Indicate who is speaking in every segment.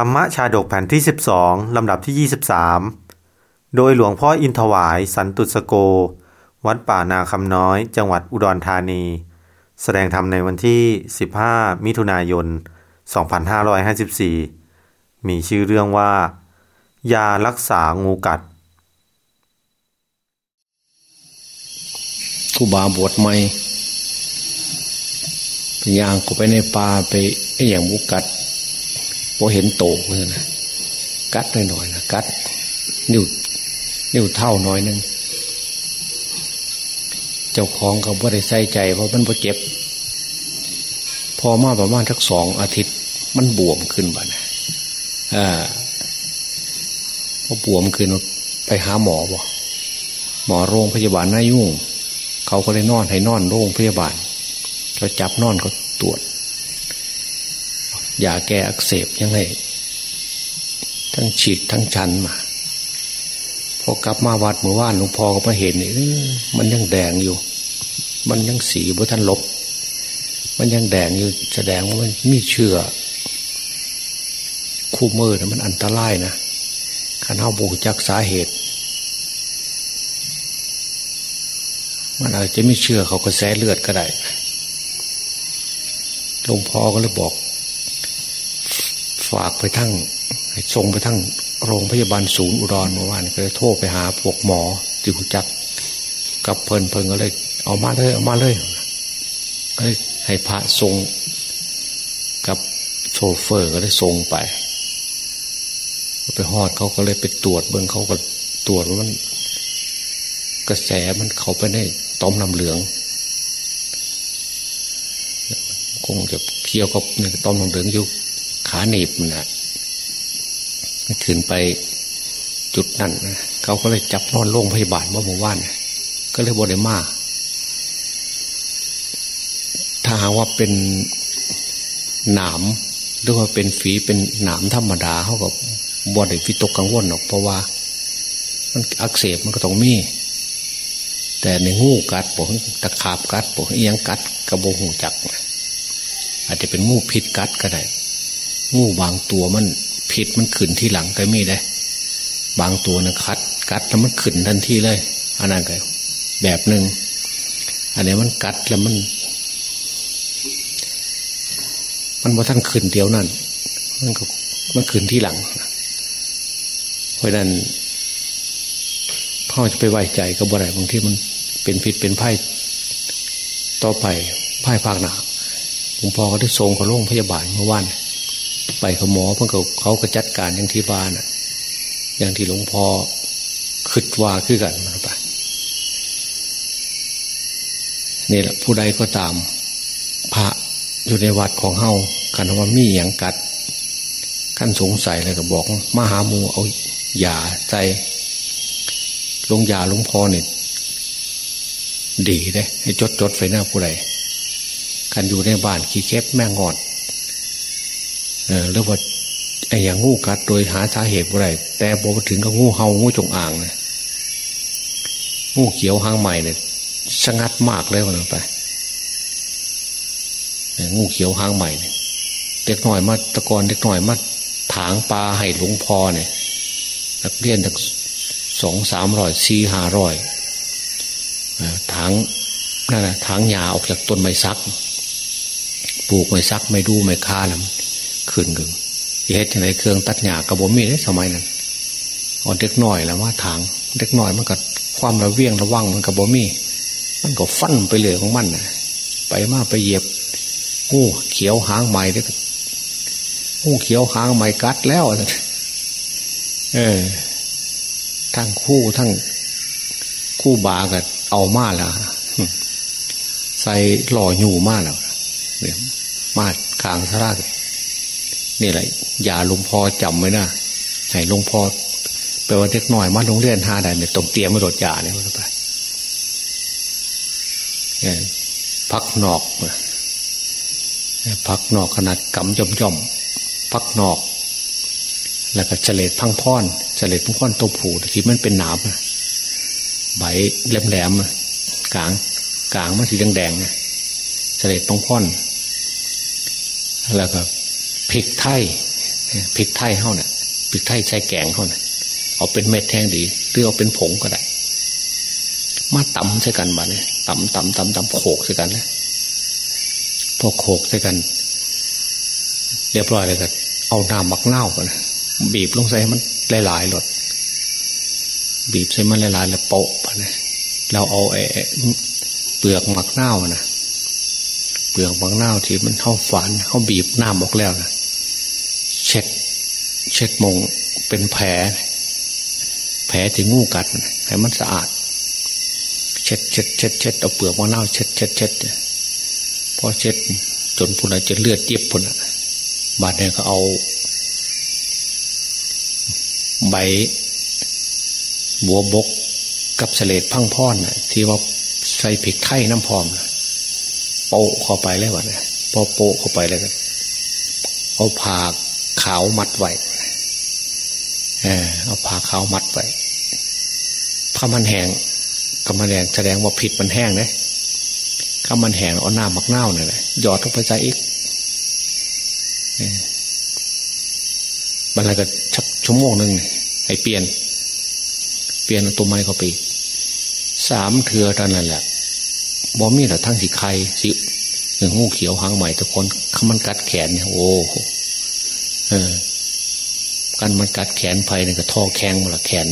Speaker 1: ธรรมชาดกแผ่นที่ 12 ลำดับที่ 23 โดยหลวงพ่ออินทวายสันตุสโก วัดป่านาคำน้อย จังหวัดอุดรธานี แสดงธรรมในวันที่ 15 มิถุนายน 2554 มีชื่อเรื่องว่า ยารักษางูกัด
Speaker 2: กูบาบวชใหม่พยางกูไปในป่าไปไอ้อย่างบุกัด พอเห็นโตเลยนะกัดหน่อยๆนะกัด นิ้วนิ้วเท่าน้อยนึงเจ้าของเขาบ่ได้ใส่ใจเพราะมันพอเจ็บ พอมาประมาณสักสองอาทิตย์ มันบวมขึ้นบ้านะอ่าพอบวมขึ้นไปหาหมอบ่หมอโรงพยาบาลน่ายุ่ง เขาก็เลยนอนให้นอนโรงพยาบาลก็จับนอนก็ตรวจ ยาแก้อักเสบยังไงทั้งฉีดทั้งชันมา พอกลับมาวัดเมื่อวานหลวงพ่อก็มาเห็นนี่มันยังแดงอยู่ มันยังสีบุท่านลบ มันยังแดงอยู่แสดงว่ามันมีเชื่อ คู่มือนะมันอันตรายนะขันเท้าบูจักสาเหตุ มันอาจจะไม่เชื่อเขาก็แสเลือดก็ได้หลวงพ่อก็เลยบอก ฝากไปทั้งส่งไปทั้งโรงพยาบาลศูนย์อุดรเมื่อวานก็เลยโทรไปหาพวกหมอที่หูจักกับเพลินเพลินก็เลย เอามาเลยเอามาเลยก็เลยให้พระทรงกับโชเฟอร์ก็เลยทรงไปไปหอดเขาก็เลยไปตรวจเบื้องเขาก็ตรวจว่ามัน กระแสมันเข้าไปในต้อมนำเหลืองคงจะเคี่ยวกับเนี่ยต้อมนำเหลืองอยู่ ขาหนีบนะขึ้นไปจุดนั้นนะเขาก็เลยจับนอนโรงพยาบาลว่าหมู่บ้านก็เลยบไดมาถ้าหาว่าเป็นหนามหรือว่าเป็นฝีเป็นหนามธรรมดาเขากับบอดวิตกกังวลหรอกเพราะว่า มันอักเสบมันก็ต้องมี แต่ในงูกัดปกตะขาบกัดปกเอียงกัดกระโบหูจัก อาจจะเป็นงูพิษกัดก็ได้ งูบางตัวมันพิษมันขึ้นที่หลังก็มีได้บางตัวนะคัด กัดแล้วมันขึ้นทันทีเลยอันนั้นก็แบบหนึ่งอันนี้มันกัดแล้วมัน มันว่าท่านขึ้นเดียวนั่นมันก็มันขึ้นที่หลังเพราะนั้นพ่อจะไปไว้ใจกับอะไรบางที่มันเป็นพิษเป็นไพ่ต่อไปไพ่ภาคหนาหลวงพ่อก็ได้ทรงกับโรงพยาบาลเมื่อวาน ไปกับหมอเพื่อเขาก็จัดการอย่างที่บ้านอะ อย่างที่หลวงพ่อคิดว่าคือกันมาไปนี่แหละผู้ใดก็ตาม พระอยู่ในวัดของเฮากันว่ามีอย่างกัดขั้นสงสัยเลยก็บอกมาหามูเอายาใจลงยาหลวงพ่อเนี่ยดีเลยให้จดจดไฟหน้าผู้ใดกันอยู่ในบ้านขี้เก็บแม่งอดเออ หรือว่าไอ้อย่างงูกัดโดยหาสาเหตุอะไรแต่บอกถึงกับงูเห่างูจงอางเนี่ยงูเขียวหางใหม่เนี่ยสงัดมากเลยวันไปงูเขียวหางใหม่เนี่ยเด็กหน่อยมาตะกอนเด็กหน่อยมาถางปลาให้หลวงพ่อเนี่ยนักเรียนจากสองสามร้อยสี่ห้าร้อยถางนั่นแหละถางหญ้าออกจากต้นไม้ซัก ปลูกไม้ซักไม่ดูไม่ค่าแล้ว ขึ้นกึ่งเฮ็ดยังไงเครื่องตัดหญ้ากระบอกมีได้สมัยนั้นอ่อนเด็กน่อยแล้วว่าถางเด็กน่อยมันก็ความระเวียงระวังมันกระบอกมี มันก็ฟันไปเลยของมันนะไปมาไปเหยียบงูเขียวหางใหม่ได้งูเขียวหางใหม่กัดแล้วเออทั้งคู่ทั้งคู่บากันเอามาแล้วใส่หล่ออยู่มากแล้วเนี่ยมาขางสรา นี่แหละ อย่าลุงพ่อจำไว้นะให้ลุงพ่อแปลว่าเด็กหน่อยมาโรงเรียนห้าได้เนี่ยต้องเตรียมมาโดดยาเนี่ยไปพักนอกพักนอกขนาดกำย่อมย่อมพักนอก แล้วก็เฉลดพังพ่อนเฉลดพังพ่อนตัวผูที่มันเป็นหนามใบแหลมๆกลางกลางมันสีแดงๆเฉลดพังพ่อน แล้วก็ พริกไทยพริกไทยเขาเนี่ยพริกไทยใส่แกงเขาเนี่ยเอาเป็นเม็ดแทงดีหรือเอาเป็นผงก็ได้ มาตำใส่กันบ้าเนี่ยตำตำตำตำโขกใส่กันเลยพอโขกใส่กัน เรียบร้อยเลยกันเอาน้ำมักเน่ากันบีบลงใส่มันหลายๆหลดบีบใส่มันหลายๆแล้วโปะไปเลยเราเอาไอ้เปลือกหมักเน่านะเปลือกหมักเน่าที่มันเข้าฝานเข้าบีบน้ำออกแล้วนะ เช็ดมงเป็นแผล แผลที่งูกัดให้มันสะอาด เช็ดเช็ดเช็ดเช็ดเอาเปลือกมักเน่าเช็ดเช็ดเช็ดพอเช็ดจนพุ่นจะเลือดเย็บพุ่นบาดเนี่ยก็เอา ใบบัวบกกับเสลดพังพ่อนที่ว่าใส่ผิกไทยน้ำพรอมโปะเข้าไปเลยวะเนี่ยพอโปะเข้าไปเลยก็เอาผ่าขาวมัดไว้ เออเอาผ่าขาวมัดไว้ผ้ามันแห้งก็มันแดงแสดงว่าผิดมันแห้งเลยข้ามันแห้งเอาหน้ามักเน่าเนี่ยหยอดลงไปใจอีกมันอะไรก็ชักชั่วโมงหนึ่งให้เปลี่ยน เปลี่ยนตัวไม้เข้าไปสามเถื่อเท่านั้นแหละบอมีแต่ทั้งสีไข่สีหนึ่งงูเขียวหางใหม่ทุกคนขมันกัดแขนเนี่ยโอ้เออ กันมันกัดแขนไปเนี่ยก็ท่อแข้งมาละแขน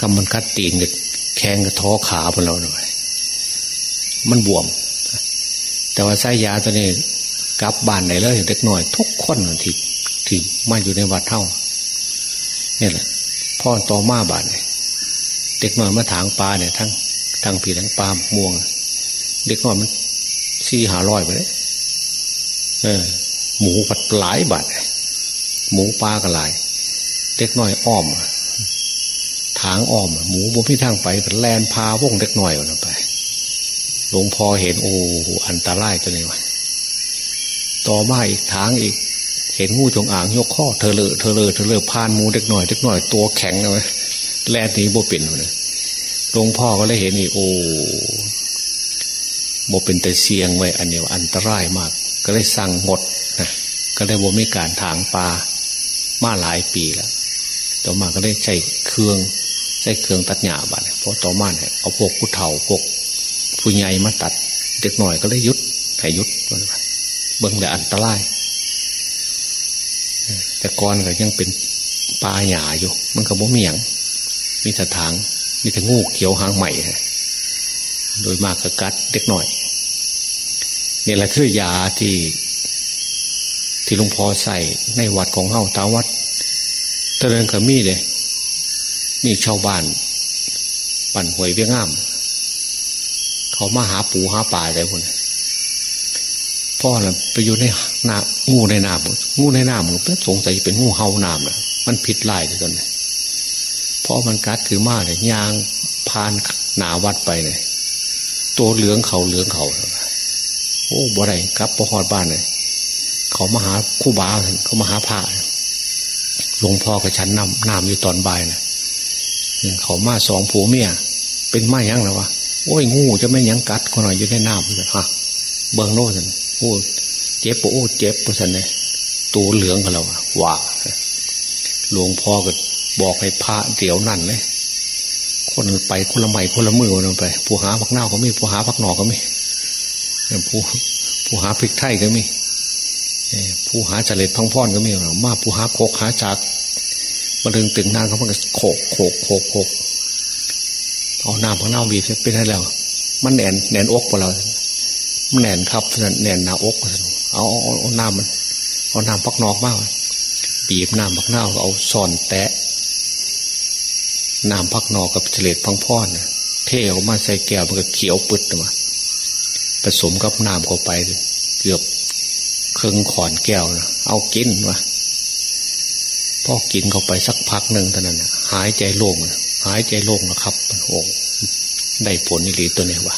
Speaker 2: กำมันกัดตีนก็แข้งก็ท่อขาไปแล้วหน่อยมันบวม แต่ว่าไส้ยาตัวนี้กลับบ้านไหนเลยเด็กหน่อย ทุกคนที่ที่มาอยู่ในวัดเท่าเนี่ยแหละพ่อต่อมาบาดเนี่ยเด็กน้อยมาถางปลาเนี่ยทั้งทั้งผีทั้งปลาม่วง เด็กน้อยมันสี่หาร้อยไปเลยเออ หมูผัดหลายบาท หมูปลาก็หลายเด็กน้อยอ้อมถางอ้อม หมูบนพี่ทางไปแลนพาวงเด็กน้อยวันไปหลวงพ่อเห็นโอ้อันตรายตัวนี้วะต่อมาอีกทางอีก เห็นงูจงอ่างยกข้อเธอเลอเธอเลอเธอเลอพานหมูเด็กน้อยเด็กน้อยตัวแข็งเลยแลนนี้โบเป็นเลยหลวงพ่อก็เลยเห็นอีกโอ้โบเป็นแต่เสียงไว้อันนี้อันตรายมาก ก็เลยสั่งหมดนะก็เลยโบมีการถางปลา มาหลายปีแล้วต่อมาก็ได้ใช้เครื่องใช้เครื่องตัดหญ้าบัดเพราะต่อมาเนี่ยเอาพวกผู้เฒ่าพวกผู้ใหญ่มาตัด เด็กหน่อยก็เลยยุดให้ยุดเบิ่งแต่อันตรายแต่ก่อนก็ยังเป็นปลาหยาอยู่ มันก็บ่มีอย่างมีแต่ถาง มีแต่งูเขียวหางใหม่โดยมากก็กัดเด็กหน่อยนี่แหละคือยาที่ ที่หลวงพ่อใส่ในวัดของเฮาตาวัดตะเริงก็มีเลยมีชาวบ้าน ปั่นหวยเวียงงาม เขามาหาปูหาป่าอะไรพวกนี้พ่อน่ะไปอยู่ในนางูในน้ำงูในน้ำมันสงสัยเป็นงูเห่าน้ำนะมันผิดลายเลยตอนนี้เพราะมันกัดคือมาเลยยางพานหนาวัดไปเลยตัวเหลืองเขาเหลืองเขาโอ้บ่ไรครับพอหอดบ้านเลย เขามาหาคู่บ้าเขามาหาผ้าหลวงพ่อกับฉันนำน้ำอยู่ตอนบ่ายนะเขามาสองผัวเมียเป็นไม้ยังแล้ววะโอ้ยงูจะไม่ยังกัดคนหน่อยอยู่ในน้ำเลยฮะเบิงโน่นโอ้เจ็บปโอ้เจ็บปสันเลยตัวเหลืองกันแล้วว่าหลวงพ่อก็บอกให้พระเดี๋ยวนั่นเลยคนไปคนละใหม่คนละมือคนไป ผู้หาพักเน่าก็มีผู้หาพักหนอกก็มีผู้ผู้หาพริกไทยก็มี ผู้หาจเล็ดพังพ่อนก็มีมาผู้หาโคกหาจากมาถึงตึงนางเขามันก็โขกโขกโขกโขกเอาน้ำพักเน่าบีบเป็นให้แล้ว มันแหนแหนนอกพอเรามันแหนนครับแหนนหน้าอกเอาเอาน้ำมัน เอาน้ำพักนอกมากบีบน้ำพักเน่าเอาซ่อนแตะน้ำพักนอกกับเฉลดพังพ่อนเทออกมาใส่แก้วมันก็เขียวปึดมาผสมกับน้ำเข้าไป เกือบ เครื่องขอนแก้วนะเอากินวะพอกินเข้าไปสักพักหนึ่งเท่านั้นหายใจโล่งหายใจโล่งนะครับโอ้ได้ผลนิรีตัวนี้วะ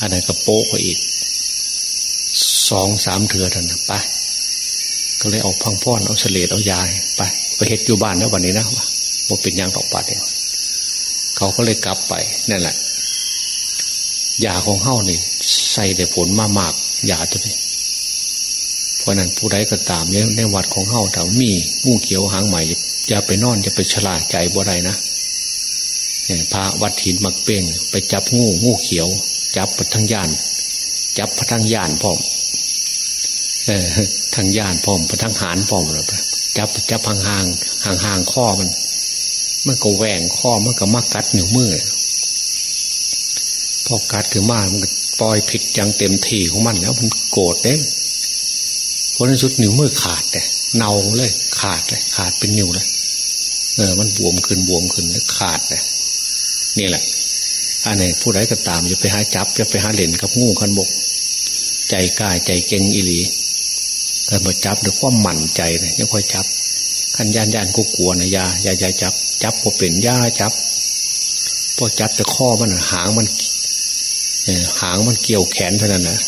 Speaker 2: อันนั้นก็โป๊กอีกสองสามเถื่อท่านไปก็เลยเอาพังพ่อนเอาเฉลดเอายายไปไปเฮ็ดอยู่บ้านแล้ววันนี้นะวะว่าเป็นยางตอกปัดเองเขาก็เลยกลับไปนั่นแหละยาของเฮ้านี่ใส่ได้ผลมากมากยาตัวนี้ ราะนั้นผู้ใดก็ตามในในวัดของเฮาถ้ามีงูเขียวหางใหม่อย่าไปนอนอย่าไปฉลาดใจบ่ได้นะพระวัดถินมักเป้งไปจับงูงูเขียว จับทั้งย่าน จับพทั้งย่านพร้อมเออทั้งย่านพร้อมพทั้งหานพร้อมเลยจับจับห่างห่างห่างห่างข้อมันมันก็แหว่งข้อมันก็มากัดหนิ้วมือพอกัดคือมามันก็ปล่อยผิดอย่างเต็มที่ของมันแล้วมันโกรธเด้เพราะนั้นสุดนิ้วมือขาดเลยเน่าเลยขาดเลยขาดเป็นนิ้วเลยเออ มันบวมขึ้นบวมขึ้นแล้วขาดเลยนี่แหละอันไหนผู้ใดก็ตามอย่าไปหาจับอย่าไปหาเหรียญกับงูขันบก ใจกล้าใจเก่งอิหลีก็มาจับด้วยความหมั่นใจเลยยังค่อยจับขันยานยานก็กลัวนะยายายาจับ จับพอเป็นยาจับพอจับแต่ข้อมันหางมันหางมันเกี่ยวแขนเท่านั้นนะ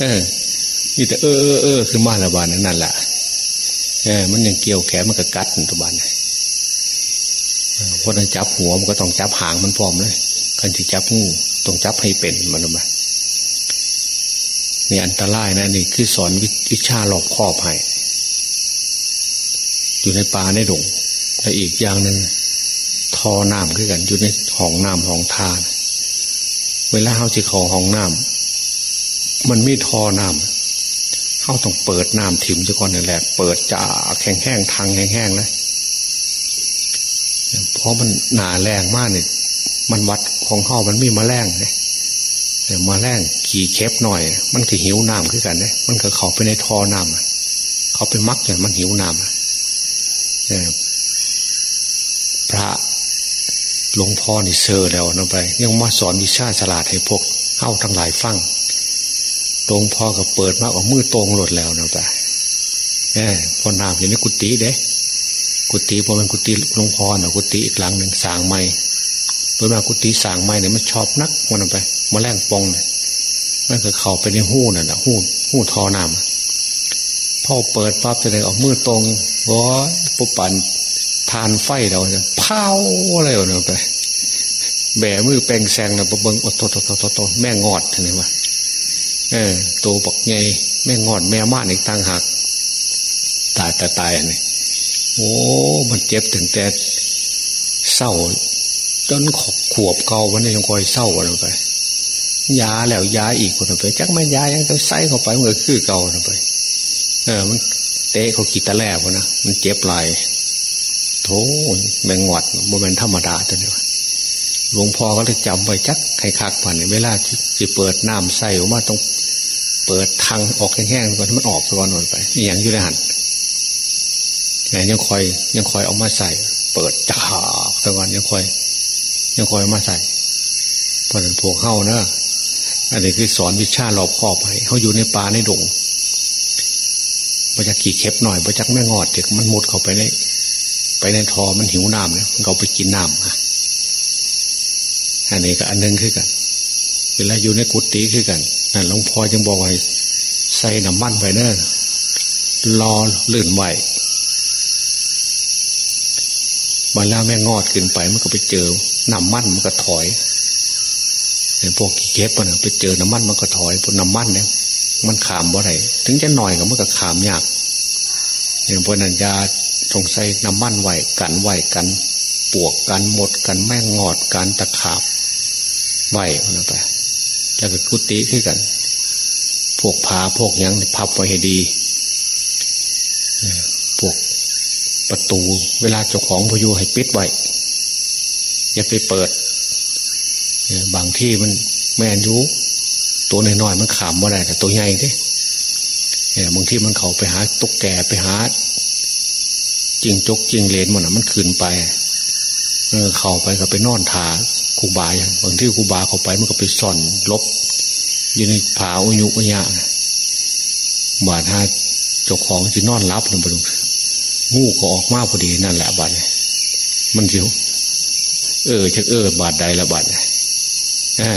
Speaker 2: เออ นี่แต่เออเออเออคือมาละบานนั่นแหละเออมันยังเกี่ยวแขนมันก็กัดตัวบานเพราะนั้นจับหัวมันก็ต้องจับหางมันพร้อมเลยกันที่จับงูต้องจับให้เป็นมันมานี่อันตรายนะนี่คือสอนวิชาหลอกครอบให้อยู่ในป่าในดงและอีกอย่างหนึ่งทอน้ำขึ้นกัน อยู่ในห้องน้ำห้องทานเวลาเขาจะขอห้องน้ำมันมีทอน้ำ เขาต้องเปิดน้ำถิ่มจะก่อนนี่แหละเปิดจ่าแข็งแห้งทางแห้งๆเลยเพราะมันหนาแรงมากเนี่ยมันวัดของเขามันมีมาแมลงเนี่ยมาแรงขี่เชฟหน่อย มันคือหิวน้ำขึ้นกันเนี่ยมันก็เข้าไปในทอน้ำเขาไปมักอย่างมันหิวน้ำพระหลวงพ่อนี่เซอร์แล้วนะไป ยังมาสอนวิชาฉลาดให้พวกเข้าทั้งหลายฟัง ลวงพ่อก็เปิดมากกว่ามือตรงหลดแล้วนะไปเออพอน้ำอยู่ในกุฏิเด้กุฏิพอมันกุฏิหลวงพ่อนะกุฏิอีกหลังหนึ่งสางไม้โดยมากุฏิสางไม้เนี่ยมันชอบนักมันไปมาแรงปองเนี่ยมันก็เข้าไปในหู้น่ะนะหู้หู้ทอน้ำพ่อเปิดปั๊บจะเลยออกมือตรงวอปุปันทานไฟเราจะเผาอะไรเอาไปแบมือแปลงแซงนะเบิ้งอโตโตโตโตโตแม่งอดเห็นไหม เออตัวบอกไงแม่งอดแม่ม่านอีกต่างหากตายแต่ตายนี่โอ้ มันเจ็บถึงแต่เศร้าจนขบขวบเก่าวันนี้ยังคอยเศร้ากันไปยาแล้วยาอีกคนไปจักไม่ยายังต้องใส่เข้าไปเมื่อคือเก่าไป เออ มันเตะเขากีตาแลบนะมันเจ็บไหลโถแมงงอดโมเมนธรรมดาตัวนี้หลวงพ่อก็เลยจำไว้จักใครคักผ่านเวลาที่เปิดน้ำใส่ออกมาต้อง เปิดทางออกแห้งๆก่อนที่มันออกก่อนหน่อยไปอย่างยุติหันแต่ยังคอยยังคอยเอามาใส่ เปิดจ่าสักวันยังคอย ยังคอยมาใส่เพราะนั้นพวกเข้านะอันนี้คือสอนวิชาหลอบครอบให้เขาอยู่ในป่าในดงมันจะขี่เข็บหน่อยมันจะไม่งอดเด็กมันมุดเข้าไปในไปในทอมันหิวน้ำเนี่ยมันเขาไปกินน้ำอะอันนี้ก็อันนึงคือกัน เวลาอยู่ในกุฏิคือกัน นั่นหลวงพ่อจึงบอกว่าใส่น้ำมันไปเนอะรอลื่นไหวมาแล้วแม่งอดขึ้นไปมันก็ไปเจอน้ำมันมันก็ถอยพวกเก็บมันไปเจอน้ำมันมันก็ถอยพวกน้ำมันเนี่ยมันขามว่าไรถึงจะหน่อยก็มันก็ขามยากอย่างพวกนันยาตรงใส่น้ำมันไหวกันไหวกัน ปวกกันหมดกันแม่งอดกันตะขาบไหวนไป แล้วก็กุฏิขึ้นกัน พวกผาพวกยังพับไว้ให้ดีพวกประตู เวลาเจ้าของพยูให้ปิดไว้อย่าไปเปิดบางที่มันแมนยูตัวน้อยๆมันขามว่าได้แต่ตัวใหญ่เด้บางที่มันเขาไปหาตุ๊กแกไปหาจิงจกจิงเลนมันอะ มันขึ้นไป เออ เข้าไปก็ไปนอนทา คูบาอย่างบางที่คูบาเข้าไปมันก็ไปซ่อนลบอยู่ในผาอุยุอุยะบาดฮาเจ้าของจะนอนรับลงไปดูงูก็ออกมาพอดีนั่นแหละบาดมันจิวเออชักเออบาดใดละบาดอ่า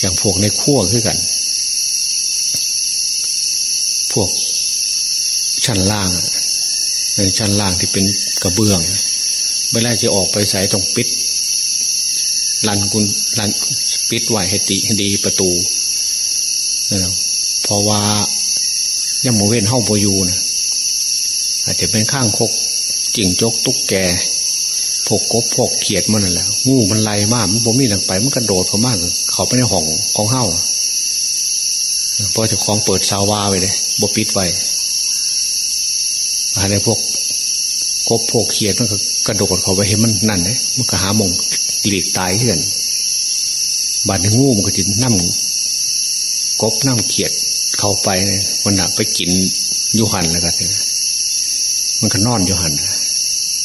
Speaker 2: อย่างพวกในขั้วคือกัน พวกชั้นล่างในชั้นล่างที่เป็นกระเบื้องเวลาจะออกไปใส่ต้องปิด ลันกุลลันปิดไว้ให้ตีให้ดีประตูเพราะว่าย่ำโมเว้นเฮ้าโบยูนะอาจจะเป็นข้างคกจิ่งจกตุ๊กแกพวกกบพวกเขียดมันนั่นแหละงูมันไล่มากมันบ่มีหลังไปมันกระโดดเขามากเขาไปในห้องของเฮ้าพอจะของเปิดซาวาไว้เลยบ่ปิดไว้อะไรพวกกบพวกเขียดมันก็กระโดดเขาไปเห็นมันนั่นเลยมันก็หามง หลีกตายเพื่อนบาดในงูมันก็จะนั่งกบนั่งเขียดเข้าไปเนี่ยมันหนักไปกินยุหันแล้วกันมันก็นอนยุหัน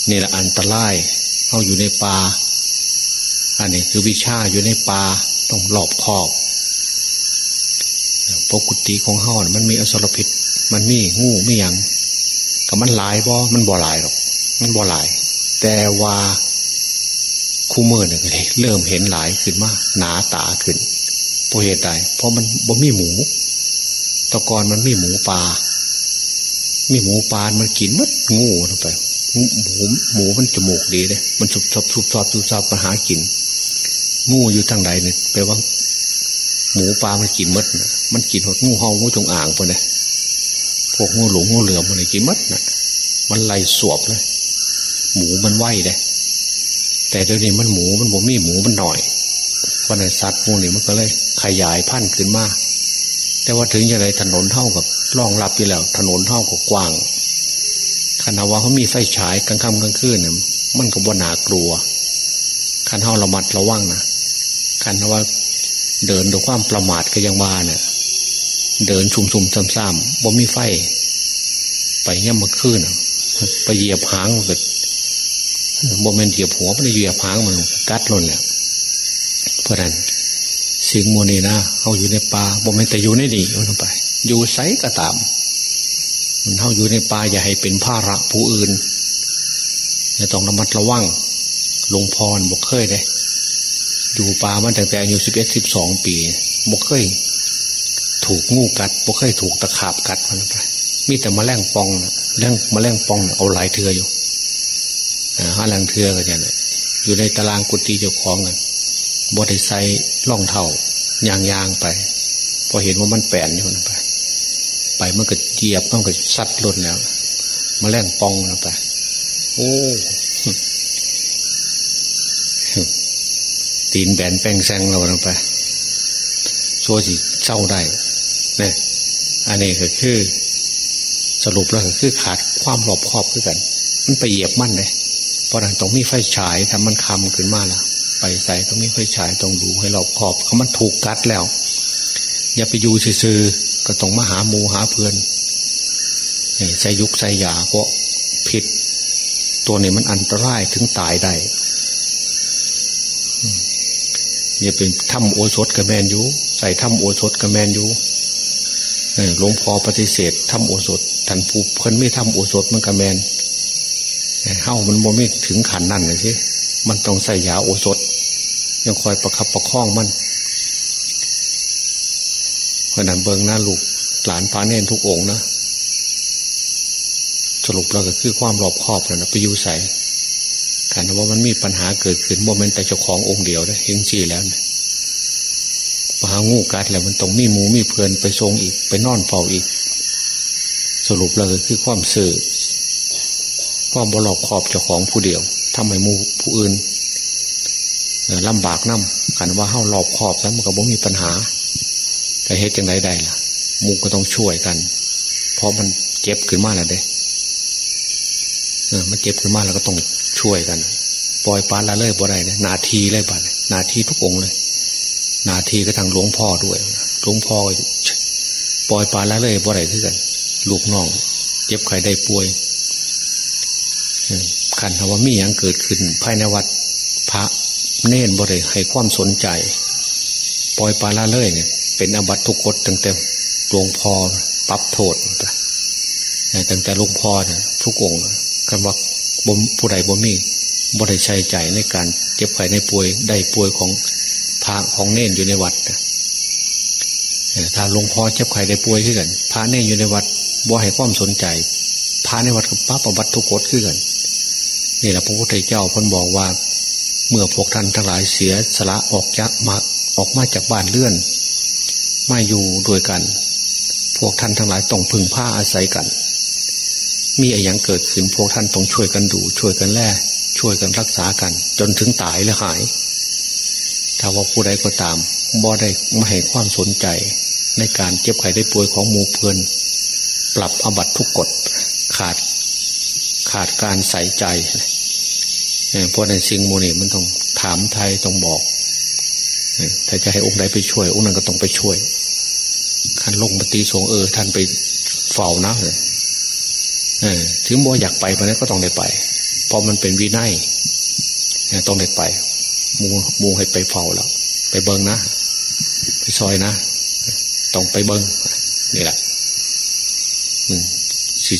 Speaker 2: นี่แหละอันตรายเขาอยู่ในป่าอันนี้คือวิชาอยู่ในป่าต้องหลอบคอบปกติของเขามันมีอสรพิษ มันมีงูไม่ยังกับมันหลายบ่มันบ่หลายหรอก มันบ่หลาย แต่ว่า คู่มือหนึ่งเลยเริ่มเห็นหลายขึ้นมากหนาตาขึ้นเพราะเหตุใดเพราะมันบ่มีหมูตะกอนมันมีหมูปลามีหมูปลามันกินมัดงูลงไปหมูหมูมันจมูกดีเลยมันสุบซอบสุบซอบสุบซอบมาหากินงูอยู่ทางใดเนี่ยแปลว่า หมูปลามันกินมัดนะมันกินหดงูเห่างูจงอ่างพวกนี้พวกงูหลงงูเหลือมมันกินมัดนะมันไล่สวบเลยหมูมันไหวเลย แต่เดี๋ยวนี้มันหมูมันบ่มีหมูมันหน่อยเพราะในสัตว์พวกนี้มันก็เลย ขยายพันธุ์ขึ้นมาแต่ว่าถึงอย่างไรถนนเท่ากับรองรับอยู่แล้ว ถนนเท่ากับกว้างคันว่าเขามีไฟฉายกลางค่ำกลางคืนเนี่ยมันก็บ่หนากลัวคันเท่าระมัดระวังนะคันว่าเดินด้วยความประมาทก็ยังว่าเนี่ยเดินชุมชุมซ้ำๆบ่มีไฟ ไปย่ำมาคืนไปเหยียบหางเกิด บ่เมนเหยียบหัวม่ได้เหยียบหางมันกัดล่นแหละเพราะนั้นสิ่งโมนีนะเขาอยู่ในป่าบ่เมนแต่อยู่ในดีมันไป อยู่ไซก็ตามมันเขาอยู่ในป่าอย่าให้เป็นภาระผู้อื่นอย่าต้องระมัดระวังลงพรบกเคยเลยอยู่ป่ามันตั้งแต่อายุสิบเอ็ดสิบสองปีบกเคย ถูกงูกัดบกเคยถูกตะขาบกัดมันไปมีแต่มแมลงปองนะเรื่องมแมลงปองเอาหลายเทืออยู่ ห้าแรงเทือก็จะเนี่ยอยู่ในตารางกุฏิเจ้าของกันบดใส่ล่องเท่ายางยางไป พอเห็นว่ามันแปลนอยู่มันไป ไปมันก็เจียบมันก็ซัดล่นแล้วมาแล่งปองแลงไป โอ้ตีนแบนแป้งแซงเราลงไปชัวสิเศร้าได้เนี่ยอันนี้ก็คือ สรุปแล้วก็คือขาดความรอบครอบด้วยกัน มันไปเหยียบมั่นเลย ราะนั้นต้องมีไฟฉายทำมันคำขึ้นมาล้วไปใส่ต้องมีไฟฉายต้องดูให้รอบขอบเขามันถูกกัดแล้ว อย่าไปอยู่ซื่อก็ต้องมาหาหมูหาเพื่อนใส่ยุกใส่ยาเพราะผิด ตัวนี้มันอันตรายถึงตายได้อย่าเป็นถ้ำโอสถกับแมนยูใส่ถ้ำโอสถกับแมนยูหลวงพ่อปฏิเสธถ้ำโอสถท่านผู้เพิ่นไม่ถ้ำโอสถมันกับแมน เฮ้ามันบ่ไม่ถึงขันนั่นเลยสิมันต้องใส่ยาโอสถ ยังคอยประคับประคองมันเพราะนั้นเบิงหน้าลูกหลานพาเน้นทุกองนะสรุปเราก็คือความรอบครอบแล้วนะไปอยู่ใส่การว่ามันมีปัญหาเกิดขึ้นโมเมนต์แต่เจ้าขององค์เดียวนะเฮงจีแล้วนะมหางูกัดแล้วมันต้องมีหมูมีเพลินไปทรงอีก ไปนอนเฝ้าอีก สรุปเราก็คือความสื่อ ความบรอบขอบเจ้าของผู้เดียวทำให้มูผู้อื่นลำบากน้ำขันว่าเฮ้ารอบขอบแล้วมันก็บ่มีปัญหา แต่เหตุจังไรได้ล่ะมูก็ต้องช่วยกัน เพราะมันเจ็บขึ้นมาแล้วเด้เออมันเจ็บขึ้นมาแล้วก็ต้องช่วยกันปล่อยปานละเลยบ่ได้เนี่ยนาทีเลยปานนาทีทุกองเลย นาทีก็ทางหลวงพ่อด้วยหลวงพ่อปล่อยปานละเลยบ่ได้ที่กัน ลูกน้อง เจ็บใครได้ป่วย ขันธว่ามีอย่างเกิดขึ้น ภายในวัดพระเน้นบริให้ความสนใจ ปล่อยปลาละเลยเนี่ย เป็นอบัตทุกกฎตั้งแต่หลวงพ่อปรับโทษตั้งแต่หลวงพ่อเนี่ยทุกองคำว่าบ่มผู้ใดบ่มีบ่ได้ใช้ใจในการเจ็บไข้ในป่วยได้ป่วยของพระของเน้นอยู่ในวัดถ้าหลวงพ่อเจ็บไข้ได้ป่วยขึ้นกัน พระเน้นอยู่ในวัดบ่ให้ความสนใจพระในวัดกับปั๊บอบัตทุกกฎขึ้นกัน นี่แหละพระพุทธเจ้าพ้นบอกว่า เมื่อพวกท่านทั้งหลายเสียสละออกจากมาออกมาจากบ้านเลื่อนไม่อยู่ด้วยกัน พวกท่านทั้งหลายต้องพึ่งผ้าอาศัยกัน มีอะไรยังเกิดขึ้นพวกท่านต้องช่วยกันดู ช่วยกันแล่ช่วยกันรักษากัน จนถึงตายและหาย ถ้าว่าผู้ใดก็ตามบ่ได้ไม่ให้ความสนใจในการเจ็บไข้ได้ป่วยของหมูเพื่อน ปรับอบัตทุกกฎขาด ขาดการใส่ใจเพราะในสิ่งโมนี่มันต้องถามไทยต้องบอกถ้าจะให้องค์ใดไปช่วย องค์นั้นก็ต้องไปช่วยขันลงปฏิสงเออ ท่านไปเฝ้านะเลยถึงบ่อยากไปไปนั้นก็ต้องได้ไป เพราะมันเป็นวินัยต้องได้ไป มูมูให้ไปเฝ้าแล้ว ไปเบิงนะ ไปซอยนะ ต้องไปเบิงนี่แหละมึงสิ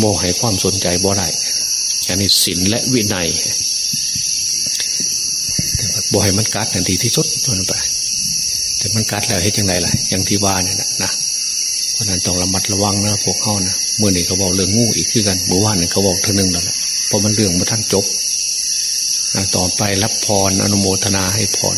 Speaker 2: โมให้ความสนใจบ่ได้อันนี้ศีลและวินัยบ่ให้มันกัดทันทีที่สุดมันไป แต่มันกัดแล้วให้จังไรล่ะ อย่างที่ว่าเนี่ยนะเพราะนั้นต้องระมัดระวังนะพวกเขานะเมื่อนี่เขาบอกเรื่องงูอีกคือกันเมื่อวานนี่เขาบอกเท่านึงแล้วละเพราะมันเรื่องมาท่านจบต่อไปรับพรอนุโมทนาให้พร